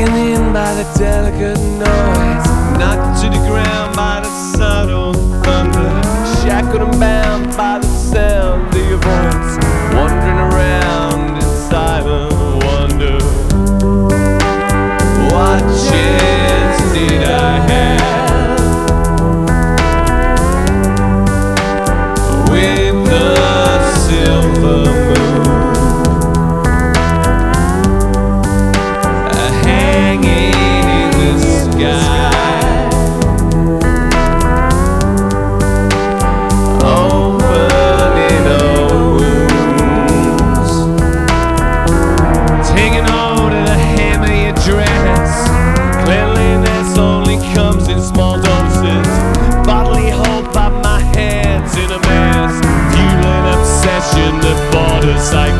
Taken in by the delicate noise, knocked to the ground by the subtle thunder, shackled and bound by the sight.